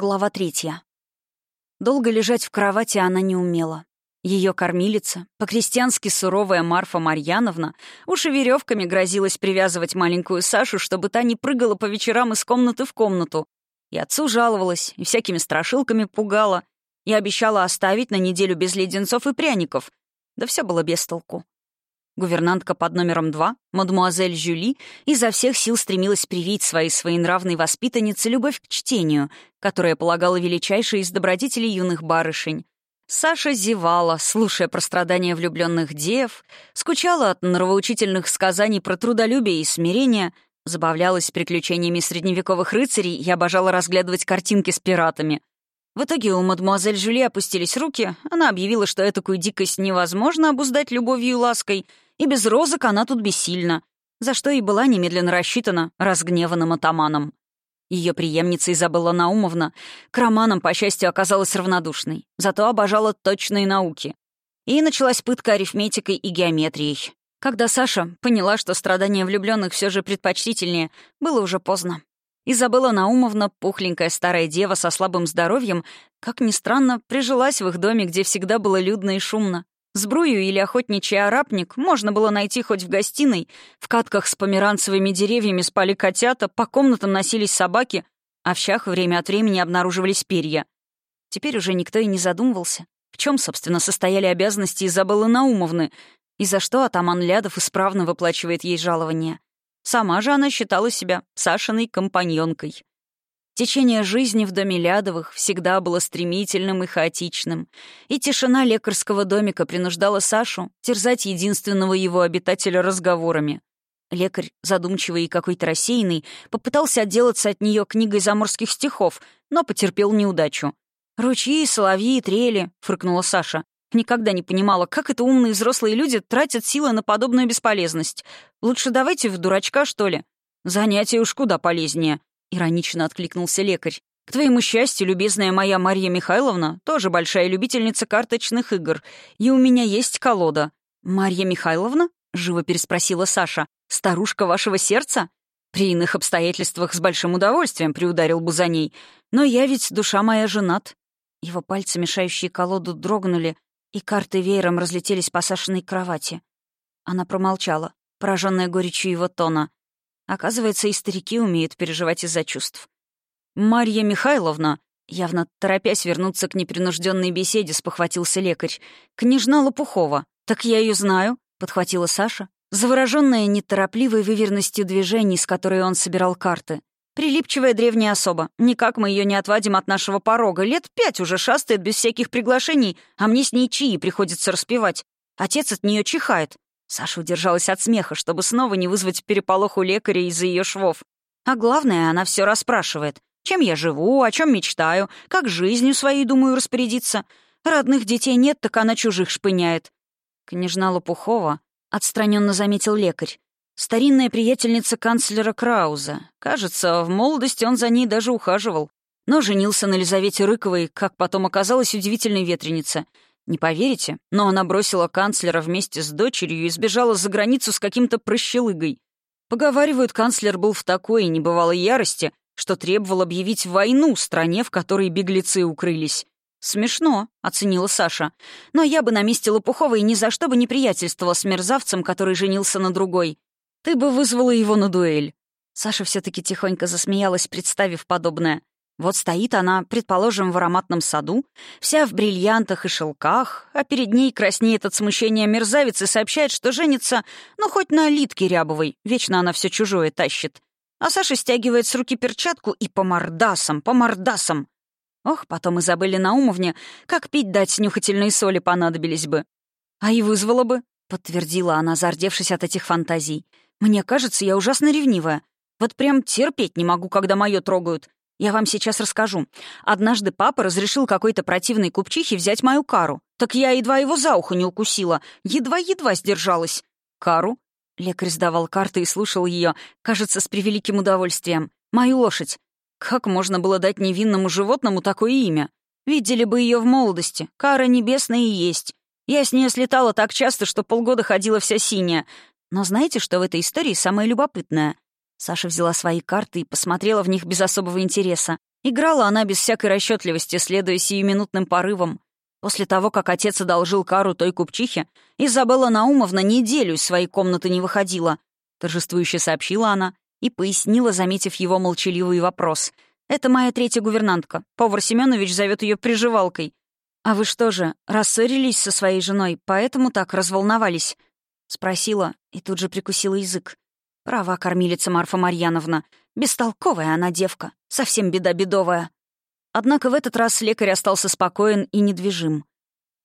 Глава третья. Долго лежать в кровати она не умела. Ее кормилица, по-крестьянски суровая Марфа Марьяновна, уж и веревками грозилась привязывать маленькую Сашу, чтобы та не прыгала по вечерам из комнаты в комнату. И отцу жаловалась, и всякими страшилками пугала, и обещала оставить на неделю без леденцов и пряников. Да все было без толку. Гувернантка под номером два, мадмуазель Жюли, изо всех сил стремилась привить своей своенравной воспитаннице любовь к чтению, которая полагала величайшей из добродетелей юных барышень. Саша зевала, слушая про страдания влюбленных дев, скучала от нравоучительных сказаний про трудолюбие и смирение, забавлялась приключениями средневековых рыцарей и обожала разглядывать картинки с пиратами. В итоге у мадемуазель Жюли опустились руки, она объявила, что этакую дикость невозможно обуздать любовью и лаской — и без розок она тут бессильна, за что и была немедленно рассчитана разгневанным атаманом. Ее преемница Изабелла Наумовна к романам, по счастью, оказалась равнодушной, зато обожала точные науки. И началась пытка арифметикой и геометрией. Когда Саша поняла, что страдания влюбленных все же предпочтительнее, было уже поздно. Изабелла Наумовна, пухленькая старая дева со слабым здоровьем, как ни странно, прижилась в их доме, где всегда было людно и шумно. Сбрую или охотничий арапник можно было найти хоть в гостиной, в катках с померанцевыми деревьями спали котята, по комнатам носились собаки, а в щах время от времени обнаруживались перья. Теперь уже никто и не задумывался, в чем, собственно, состояли обязанности Изабеллы Наумовны и за что атаман Лядов исправно выплачивает ей жалование. Сама же она считала себя Сашиной компаньонкой. Течение жизни в доме Лядовых всегда было стремительным и хаотичным, и тишина лекарского домика принуждала Сашу терзать единственного его обитателя разговорами. Лекарь, задумчивый и какой-то рассеянный, попытался отделаться от нее книгой заморских стихов, но потерпел неудачу. «Ручьи, соловьи, трели», — фыркнула Саша. Никогда не понимала, как это умные взрослые люди тратят силы на подобную бесполезность. Лучше давайте в дурачка, что ли. Занятие уж куда полезнее. — иронично откликнулся лекарь. «К твоему счастью, любезная моя Марья Михайловна, тоже большая любительница карточных игр, и у меня есть колода». «Марья Михайловна?» — живо переспросила Саша. «Старушка вашего сердца?» «При иных обстоятельствах с большим удовольствием приударил бы за ней. Но я ведь, душа моя, женат». Его пальцы, мешающие колоду, дрогнули, и карты веером разлетелись по Сашиной кровати. Она промолчала, пораженная горечью его тона. Оказывается, и старики умеют переживать из-за чувств. «Марья Михайловна», явно торопясь вернуться к непринужденной беседе, спохватился лекарь. «Княжна Лопухова. Так я ее знаю», — подхватила Саша, завороженная неторопливой выверенностью движений, с которой он собирал карты. Прилипчивая древняя особа. Никак мы ее не отвадим от нашего порога. Лет пять уже шастает без всяких приглашений, а мне с ней чаи приходится распевать. Отец от нее чихает. Саша удержалась от смеха, чтобы снова не вызвать переполох у лекаря из-за ее швов. А главное, она все расспрашивает. Чем я живу, о чем мечтаю, как жизнью своей думаю распорядиться. Родных детей нет, так она чужих шпыняет. Княжна Лопухова отстраненно заметил лекарь. Старинная приятельница канцлера Крауза. Кажется, в молодости он за ней даже ухаживал. Но женился на Елизавете Рыковой, как потом оказалось, удивительной ветренице — не поверите, но она бросила канцлера вместе с дочерью и сбежала за границу с каким-то прощелыгой. Поговаривают, канцлер был в такой небывалой ярости, что требовал объявить войну стране, в которой беглецы укрылись. «Смешно», — оценила Саша. «Но я бы на месте Лопуховой ни за что бы не приятельствовала с мерзавцем, который женился на другой. Ты бы вызвала его на дуэль». Саша все таки тихонько засмеялась, представив подобное. Вот стоит она, предположим, в ароматном саду, вся в бриллиантах и шелках, а перед ней краснеет от смущения мерзавец и сообщает, что женится, ну, хоть на Литке Рябовой, вечно она все чужое тащит. А Саша стягивает с руки перчатку и по мордасам, по мордасам. Ох, потом и забыли на умовне, как пить дать нюхательные соли понадобились бы. А и вызвала бы, — подтвердила она, зардевшись от этих фантазий. «Мне кажется, я ужасно ревнивая. Вот прям терпеть не могу, когда моё трогают. Я вам сейчас расскажу. Однажды папа разрешил какой-то противной купчихе взять мою кару. Так я едва его за ухо не укусила. Едва-едва сдержалась. Кару? Лекарь сдавал карты и слушал ее, кажется, с превеликим удовольствием. Мою лошадь. Как можно было дать невинному животному такое имя? Видели бы ее в молодости. Кара небесная и есть. Я с нее слетала так часто, что полгода ходила вся синяя. Но знаете, что в этой истории самое любопытное? Саша взяла свои карты и посмотрела в них без особого интереса. Играла она без всякой расчетливости, следуя сиюминутным порывам. После того, как отец одолжил кару той купчихе, Изабелла Наумовна неделю из своей комнаты не выходила. Торжествующе сообщила она и пояснила, заметив его молчаливый вопрос. «Это моя третья гувернантка. Повар Семенович зовет ее приживалкой. А вы что же, рассорились со своей женой, поэтому так разволновались?» Спросила и тут же прикусила язык. Права кормилица Марфа Марьяновна. Бестолковая она девка, совсем беда бедовая. Однако в этот раз лекарь остался спокоен и недвижим.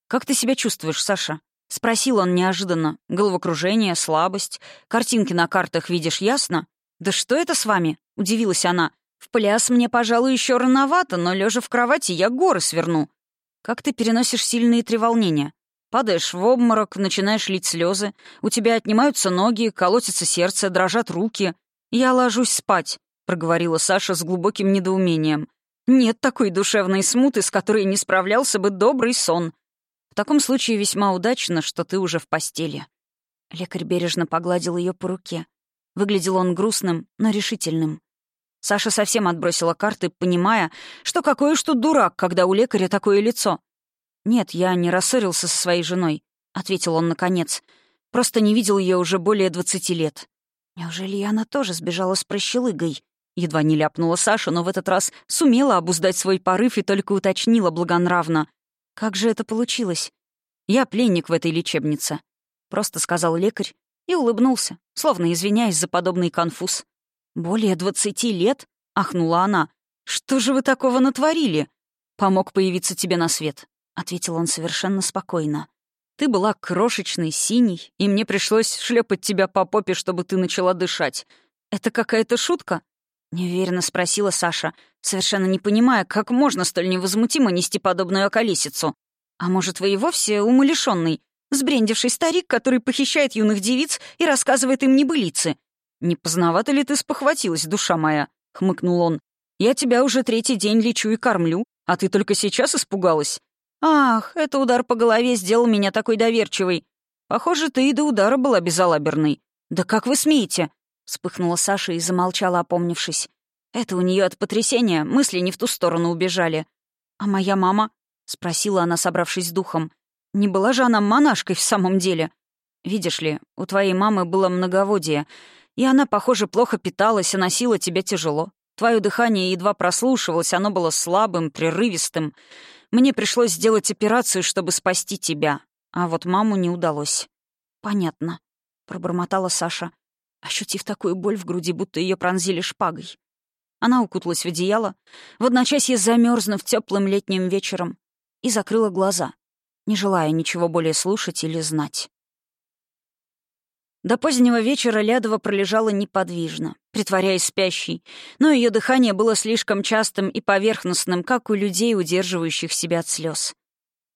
«Как ты себя чувствуешь, Саша?» — спросил он неожиданно. «Головокружение, слабость. Картинки на картах видишь ясно?» «Да что это с вами?» — удивилась она. «В пляс мне, пожалуй, еще рановато, но лежа в кровати я горы сверну. Как ты переносишь сильные треволнения? Падаешь в обморок, начинаешь лить слезы, у тебя отнимаются ноги, колотится сердце, дрожат руки. Я ложусь спать», — проговорила Саша с глубоким недоумением. «Нет такой душевной смуты, с которой не справлялся бы добрый сон. В таком случае весьма удачно, что ты уже в постели». Лекарь бережно погладил ее по руке. Выглядел он грустным, но решительным. Саша совсем отбросила карты, понимая, что какой уж тут дурак, когда у лекаря такое лицо. «Нет, я не рассорился со своей женой», — ответил он наконец. «Просто не видел ее уже более двадцати лет». «Неужели она тоже сбежала с прощелыгой?» Едва не ляпнула Саша, но в этот раз сумела обуздать свой порыв и только уточнила благонравно. «Как же это получилось?» «Я пленник в этой лечебнице», — просто сказал лекарь и улыбнулся, словно извиняясь за подобный конфуз. «Более двадцати лет?» — ахнула она. «Что же вы такого натворили?» «Помог появиться тебе на свет. — ответил он совершенно спокойно. «Ты была крошечной, синей, и мне пришлось шлепать тебя по попе, чтобы ты начала дышать. Это какая-то шутка?» Неуверенно спросила Саша, совершенно не понимая, как можно столь невозмутимо нести подобную околесицу. «А может, вы и вовсе умалишенный, сбрендивший старик, который похищает юных девиц и рассказывает им небылицы?» «Не поздновато ли ты спохватилась, душа моя?» — хмыкнул он. «Я тебя уже третий день лечу и кормлю, а ты только сейчас испугалась. «Ах, это удар по голове сделал меня такой доверчивой. Похоже, ты и до удара была безалаберной. Да как вы смеете?» Вспыхнула Саша и замолчала, опомнившись. Это у нее от потрясения мысли не в ту сторону убежали. «А моя мама?» — спросила она, собравшись с духом. «Не была же она монашкой в самом деле?» «Видишь ли, у твоей мамы было многоводие, и она, похоже, плохо питалась и носила тебя тяжело. Твое дыхание едва прослушивалось, оно было слабым, прерывистым. Мне пришлось сделать операцию, чтобы спасти тебя. А вот маму не удалось. Понятно, пробормотала Саша, ощутив такую боль в груди, будто ее пронзили шпагой. Она укуталась в одеяло, в одночасье замерзнув теплым летним вечером, и закрыла глаза, не желая ничего более слушать или знать. До позднего вечера Лядова пролежала неподвижно, притворяясь спящей, но ее дыхание было слишком частым и поверхностным, как у людей, удерживающих себя от слез.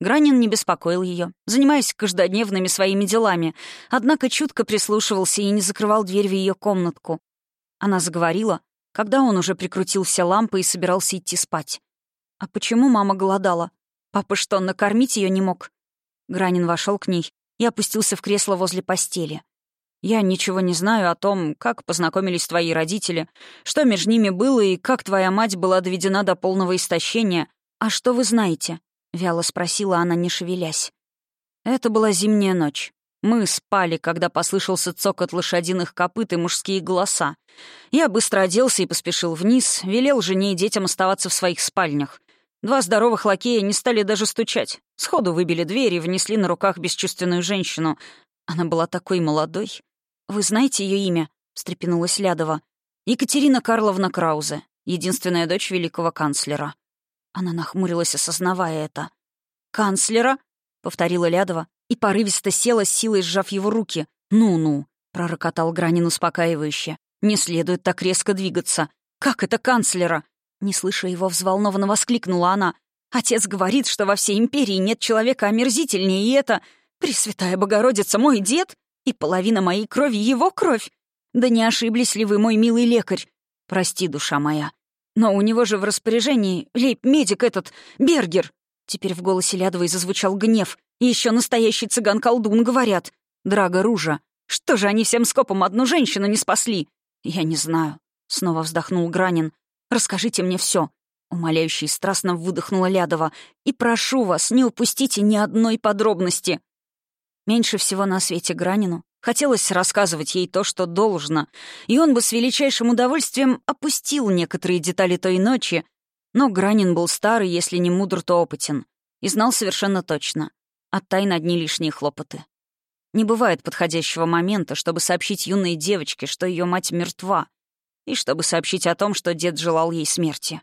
Гранин не беспокоил ее, занимаясь каждодневными своими делами, однако чутко прислушивался и не закрывал дверь в ее комнатку. Она заговорила, когда он уже прикрутил все лампы и собирался идти спать. «А почему мама голодала? Папа что, накормить ее не мог?» Гранин вошел к ней и опустился в кресло возле постели. Я ничего не знаю о том, как познакомились твои родители, что между ними было и как твоя мать была доведена до полного истощения. А что вы знаете?» — вяло спросила она, не шевелясь. Это была зимняя ночь. Мы спали, когда послышался цокот лошадиных копыт и мужские голоса. Я быстро оделся и поспешил вниз, велел жене и детям оставаться в своих спальнях. Два здоровых лакея не стали даже стучать. Сходу выбили дверь и внесли на руках бесчувственную женщину. Она была такой молодой. «Вы знаете ее имя?» — встрепенулась Лядова. «Екатерина Карловна Краузе, единственная дочь великого канцлера». Она нахмурилась, осознавая это. «Канцлера?» — повторила Лядова и порывисто села, силой сжав его руки. «Ну-ну», — пророкотал Гранин успокаивающе. «Не следует так резко двигаться. Как это канцлера?» Не слыша его, взволнованно воскликнула она. «Отец говорит, что во всей империи нет человека омерзительнее, и это... Пресвятая Богородица, мой дед? И половина моей крови — его кровь. Да не ошиблись ли вы, мой милый лекарь? Прости, душа моя. Но у него же в распоряжении лейб-медик этот, Бергер. Теперь в голосе Лядовой зазвучал гнев. И еще настоящий цыган-колдун, говорят. Драга Ружа. Что же они всем скопом одну женщину не спасли? Я не знаю. Снова вздохнул Гранин. Расскажите мне все. Умоляюще и страстно выдохнула Лядова. «И прошу вас, не упустите ни одной подробности!» Меньше всего на свете Гранину хотелось рассказывать ей то, что должно, и он бы с величайшим удовольствием опустил некоторые детали той ночи, но Гранин был старый, если не мудр, то опытен, и знал совершенно точно. От тайн одни лишние хлопоты. Не бывает подходящего момента, чтобы сообщить юной девочке, что ее мать мертва, и чтобы сообщить о том, что дед желал ей смерти.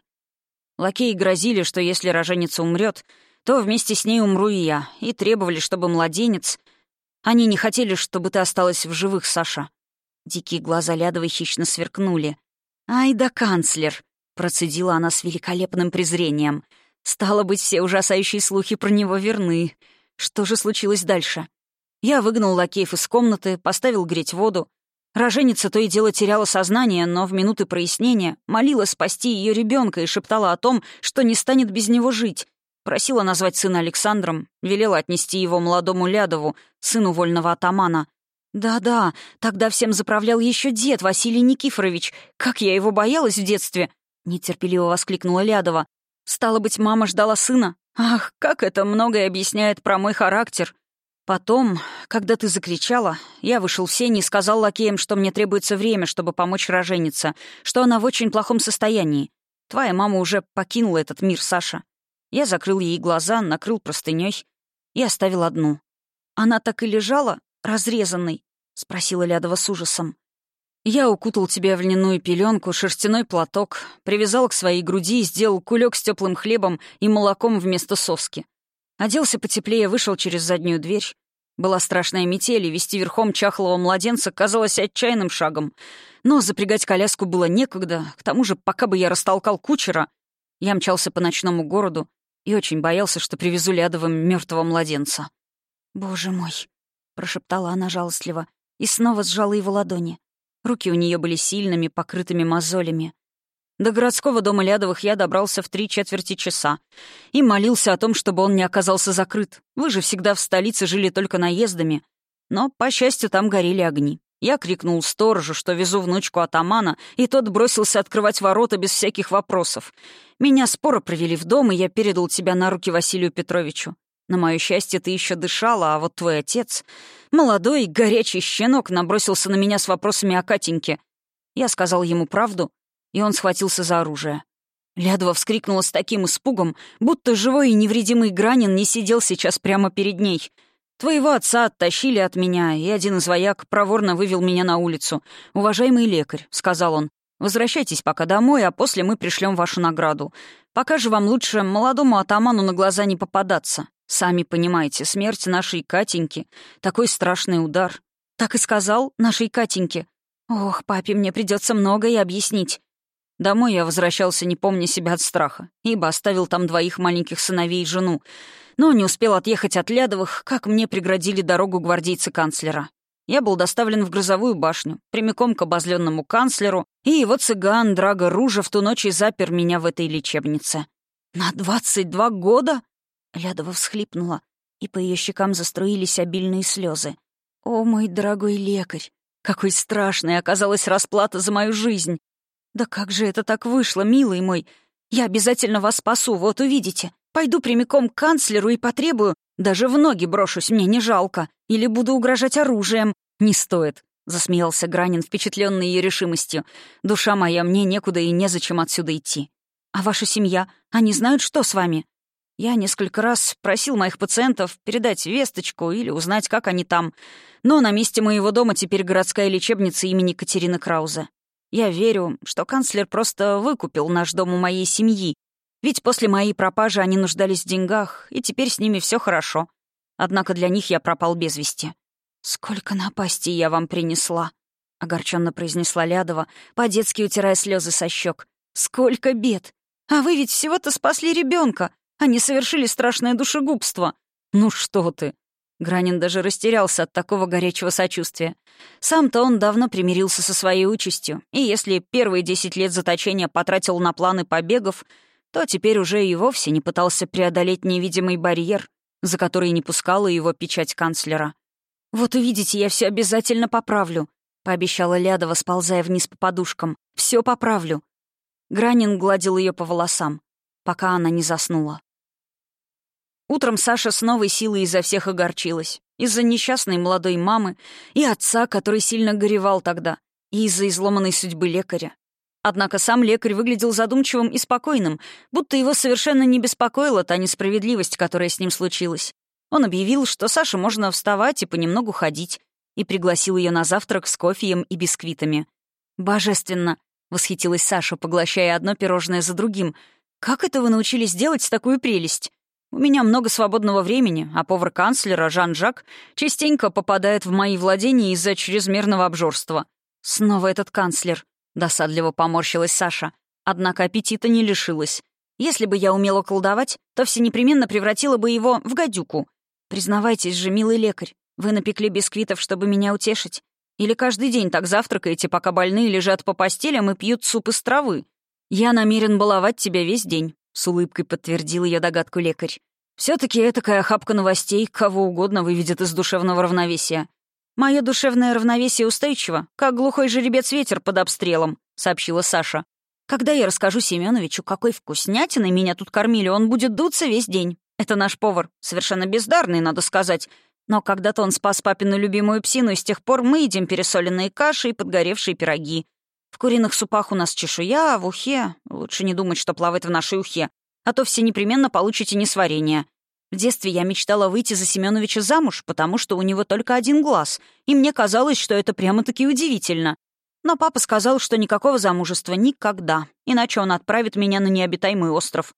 Лакеи грозили, что если роженица умрет, то вместе с ней умру и я, и требовали, чтобы младенец... Они не хотели, чтобы ты осталась в живых, Саша. Дикие глаза Лядовой хищно сверкнули. «Ай да канцлер!» — процедила она с великолепным презрением. «Стало быть, все ужасающие слухи про него верны. Что же случилось дальше?» Я выгнал лакеев из комнаты, поставил греть воду. Роженица то и дело теряла сознание, но в минуты прояснения молила спасти ее ребенка и шептала о том, что не станет без него жить. Просила назвать сына Александром, велела отнести его молодому Лядову, сыну вольного атамана. «Да-да, тогда всем заправлял еще дед Василий Никифорович. Как я его боялась в детстве!» — нетерпеливо воскликнула Лядова. «Стало быть, мама ждала сына? Ах, как это многое объясняет про мой характер!» Потом, когда ты закричала, я вышел в сень и сказал лакеям, что мне требуется время, чтобы помочь роженице, что она в очень плохом состоянии. Твоя мама уже покинула этот мир, Саша. Я закрыл ей глаза, накрыл простыней и оставил одну. Она так и лежала, разрезанной, — спросила Лядова с ужасом. Я укутал тебя в льняную пеленку, шерстяной платок, привязал к своей груди и сделал кулек с теплым хлебом и молоком вместо соски. Оделся потеплее, вышел через заднюю дверь. Была страшная метель, и вести верхом чахлого младенца казалось отчаянным шагом. Но запрягать коляску было некогда, к тому же, пока бы я растолкал кучера, я мчался по ночному городу и очень боялся, что привезу Лядовым мертвого младенца. «Боже мой!» — прошептала она жалостливо и снова сжала его ладони. Руки у нее были сильными, покрытыми мозолями. До городского дома Лядовых я добрался в три четверти часа и молился о том, чтобы он не оказался закрыт. Вы же всегда в столице жили только наездами. Но, по счастью, там горели огни. Я крикнул сторожу, что везу внучку атамана, и тот бросился открывать ворота без всяких вопросов. Меня споро провели в дом, и я передал тебя на руки Василию Петровичу. На мое счастье, ты еще дышала, а вот твой отец, молодой, горячий щенок, набросился на меня с вопросами о Катеньке. Я сказал ему правду, и он схватился за оружие. Лядова вскрикнула с таким испугом, будто живой и невредимый Гранин не сидел сейчас прямо перед ней. «Твоего отца оттащили от меня, и один из вояк проворно вывел меня на улицу. «Уважаемый лекарь», — сказал он, — «возвращайтесь пока домой, а после мы пришлем вашу награду. Пока же вам лучше молодому атаману на глаза не попадаться. Сами понимаете, смерть нашей Катеньки — такой страшный удар». «Так и сказал, нашей Катеньке. Ох, папе мне придется многое объяснить. Домой я возвращался, не помня себя от страха, ибо оставил там двоих маленьких сыновей и жену. Но не успел отъехать от Лядовых, как мне преградили дорогу гвардейцы канцлера. Я был доставлен в грозовую башню, прямиком к обозленному канцлеру, и его цыган Драго Ружа в ту ночь и запер меня в этой лечебнице. «На двадцать два года?» Лядова всхлипнула, и по ее щекам заструились обильные слезы. «О, мой дорогой лекарь! Какой страшной оказалась расплата за мою жизнь! «Да как же это так вышло, милый мой? Я обязательно вас спасу, вот увидите. Пойду прямиком к канцлеру и потребую. Даже в ноги брошусь, мне не жалко. Или буду угрожать оружием. Не стоит», — засмеялся Гранин, впечатленный ее решимостью. «Душа моя, мне некуда и незачем отсюда идти. А ваша семья, они знают, что с вами?» Я несколько раз просил моих пациентов передать весточку или узнать, как они там. Но на месте моего дома теперь городская лечебница имени Катерины Краузе. Я верю, что канцлер просто выкупил наш дом у моей семьи, ведь после моей пропажи они нуждались в деньгах, и теперь с ними все хорошо. Однако для них я пропал без вести. «Сколько напастей я вам принесла!» — огорченно произнесла Лядова, по-детски утирая слезы со щек. «Сколько бед! А вы ведь всего-то спасли ребенка, Они совершили страшное душегубство!» «Ну что ты!» Гранин даже растерялся от такого горячего сочувствия. Сам-то он давно примирился со своей участью, и если первые десять лет заточения потратил на планы побегов, то теперь уже и вовсе не пытался преодолеть невидимый барьер, за который не пускала его печать канцлера. «Вот увидите, я все обязательно поправлю», — пообещала Лядова, сползая вниз по подушкам. Все поправлю». Гранин гладил ее по волосам. пока она не заснула. Утром Саша с новой силой изо всех огорчилась. Из-за несчастной молодой мамы и отца, который сильно горевал тогда, и из-за изломанной судьбы лекаря. Однако сам лекарь выглядел задумчивым и спокойным, будто его совершенно не беспокоила та несправедливость, которая с ним случилась. Он объявил, что Саше можно вставать и понемногу ходить, и пригласил ее на завтрак с кофеем и бисквитами. «Божественно!» — восхитилась Саша, поглощая одно пирожное за другим. «Как это вы научились делать такую прелесть? У меня много свободного времени, а повар канцлера Жан-Жак частенько попадает в мои владения из-за чрезмерного обжорства. Снова этот канцлер. Досадливо поморщилась Саша. Однако аппетита не лишилась. Если бы я умела колдовать, то все непременно превратила бы его в гадюку. Признавайтесь же, милый лекарь, вы напекли бисквитов, чтобы меня утешить? Или каждый день так завтракаете, пока больные лежат по постелям и пьют суп из травы? Я намерен баловать тебя весь день. — с улыбкой подтвердил ее догадку лекарь. все таки этакая охапка новостей кого угодно выведет из душевного равновесия. Мое душевное равновесие устойчиво, как глухой жеребец ветер под обстрелом», — сообщила Саша. «Когда я расскажу Семеновичу, какой вкуснятиной меня тут кормили, он будет дуться весь день. Это наш повар, совершенно бездарный, надо сказать. Но когда-то он спас папину любимую псину, и с тех пор мы едим пересоленные каши и подгоревшие пироги. В куриных супах у нас чешуя, а в ухе... Лучше не думать, что плавает в нашей ухе. А то все непременно получите несварение. В детстве я мечтала выйти за Семеновича замуж, потому что у него только один глаз, и мне казалось, что это прямо-таки удивительно. Но папа сказал, что никакого замужества никогда, иначе он отправит меня на необитаемый остров.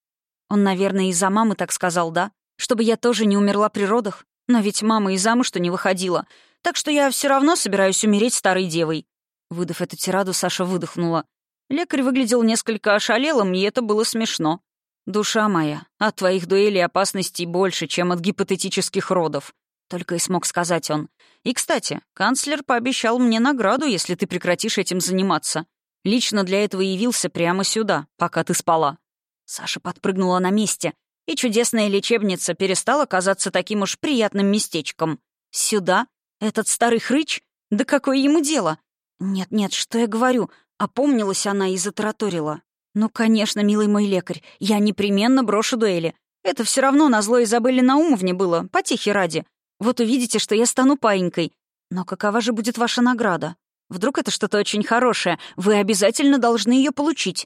Он, наверное, из-за мамы так сказал, да? Чтобы я тоже не умерла при родах? Но ведь мама и замуж-то не выходила. Так что я все равно собираюсь умереть старой девой. Выдав эту тираду, Саша выдохнула. Лекарь выглядел несколько ошалелым, и это было смешно. «Душа моя, от твоих дуэлей опасностей больше, чем от гипотетических родов», — только и смог сказать он. «И, кстати, канцлер пообещал мне награду, если ты прекратишь этим заниматься. Лично для этого явился прямо сюда, пока ты спала». Саша подпрыгнула на месте, и чудесная лечебница перестала казаться таким уж приятным местечком. «Сюда? Этот старый хрыч? Да какое ему дело? «Нет-нет, что я говорю?» Опомнилась она и затараторила. «Ну, конечно, милый мой лекарь, я непременно брошу дуэли. Это все равно на зло Изабелле Наумовне было, потехи ради. Вот увидите, что я стану паинькой. Но какова же будет ваша награда? Вдруг это что-то очень хорошее, вы обязательно должны ее получить».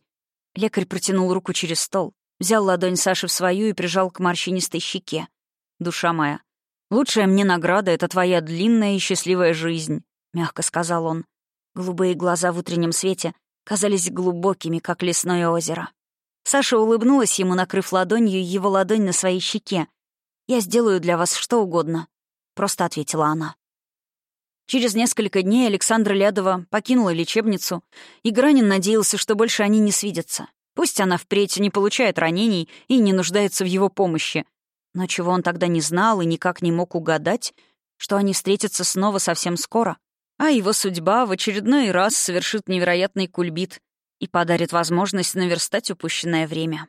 Лекарь протянул руку через стол, взял ладонь Саши в свою и прижал к морщинистой щеке. «Душа моя, лучшая мне награда — это твоя длинная и счастливая жизнь», — мягко сказал он. Голубые глаза в утреннем свете казались глубокими, как лесное озеро. Саша улыбнулась ему, накрыв ладонью его ладонь на своей щеке. «Я сделаю для вас что угодно», — просто ответила она. Через несколько дней Александра Лядова покинула лечебницу, и Гранин надеялся, что больше они не свидятся. Пусть она впредь не получает ранений и не нуждается в его помощи. Но чего он тогда не знал и никак не мог угадать, что они встретятся снова совсем скоро — а его судьба в очередной раз совершит невероятный кульбит и подарит возможность наверстать упущенное время.